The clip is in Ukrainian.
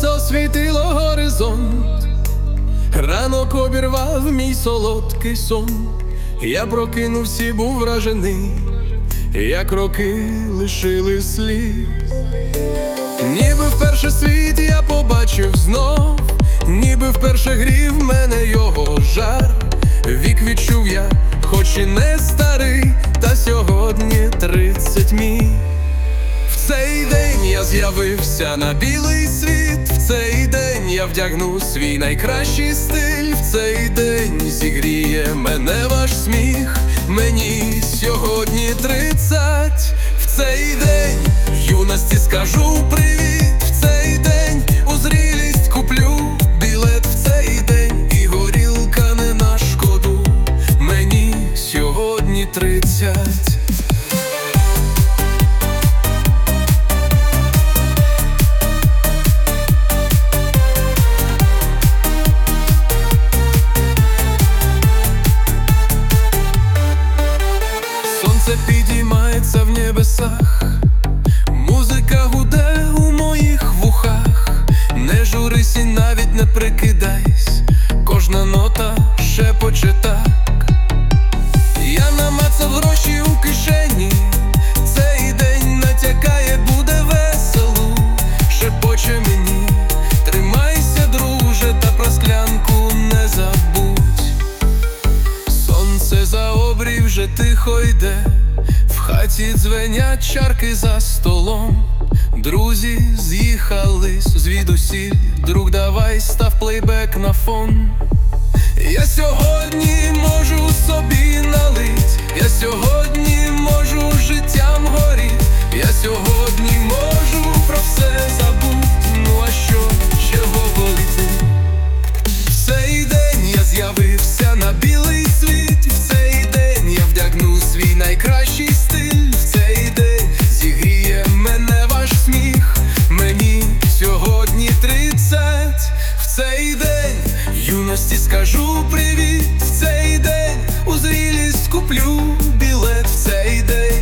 сонце освітило горизонт, ранок обірвав мій солодкий сон. Я прокинувся, і був вражений, як роки лишили слід. Ніби вперше світ я побачив знов, ніби вперше грів мене його жар. Вік відчув я, хоч і не старий, та сьогодні тридцять мій. З'явився на білий світ. В цей день я вдягну свій найкращий стиль. В цей день зігріє мене ваш сміх. Мені сьогодні тридцять. В цей день юності скажу привіт. В цей день у куплю білет в цей день, і горілка не на шкоду. Мені сьогодні тридцять. Сонце підіймається в небесах, музика гуде вже тихо йде, в хаті дзвенять чарки за столом. Друзі з'їхались звідусіль, друг давай став плейбек на фон. Я сьогодні можу собі налить, я сьогодні можу життям горіти, я сьогодні можу про все найкращий стиль в цей йде, зігріє мене ваш сміх. Мені сьогодні тридцять в цей день, юності скажу привіт в цей день, у зрілість куплю білет в цей день.